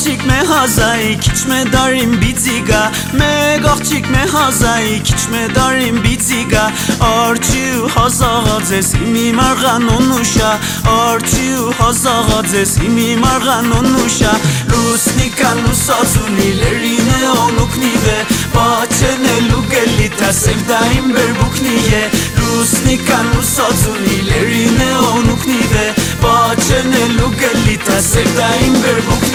gochik me hazai kich me darim bitiga me gochik me hazai kich me darim bitiga orchu hazagadze simi margan onusha orchu hazagadze simi margan onusha rusnika nusazuli lerine onuknive bachene lugelita sevdaim berbukniye rusnika nusazuli lerine onuknive bachene lugelita sevdaim berbukniye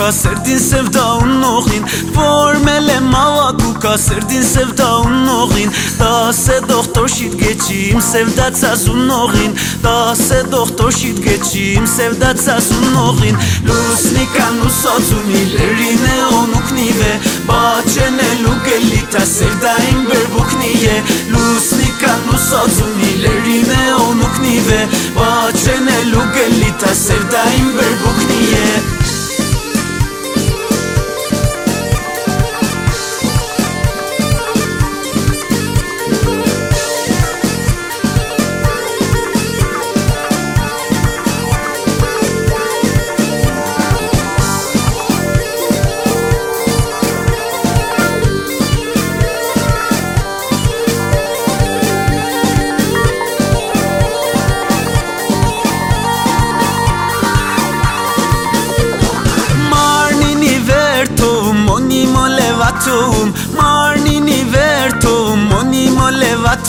կա սերդին սևդա ունողին Որմել է մավակուկա սերդին սևդա ունողին Տասե դողտոր շիտ գեչի իմ սևդացած ունողին Տասե դողտոր շիտ գեչի իմ սևդացած ունողին Լուսնիկան ուսածունի լերին է օնուկնիվ է Բաչեն է լուկելի տա սևդային բերբուկնի է Լուսնիկան ուսածունի լերին է օնուկնիվ է Բաչեն է լուկելի տա սևդային բերբուկնի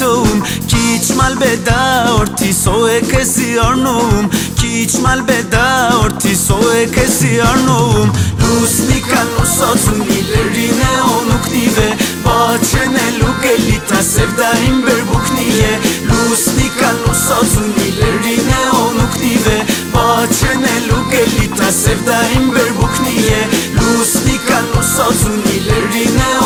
արթում Քիչ մալ բեդա օրթի սոե քեսի արնում Քիչ մալ բեդա օրթի սոե քեսի արնում Լուսնիկան ուսացում իլերին է օնուկնիվ է Բաչենելու կելի տասև դա իմ բերբուկնի է Լուսնիկան ուսացում իլերին է օնուկնիվ է Բաչենելու կելի տասև դա իմ բերբուկնի է Լուսնիկան ուսացում իլերին է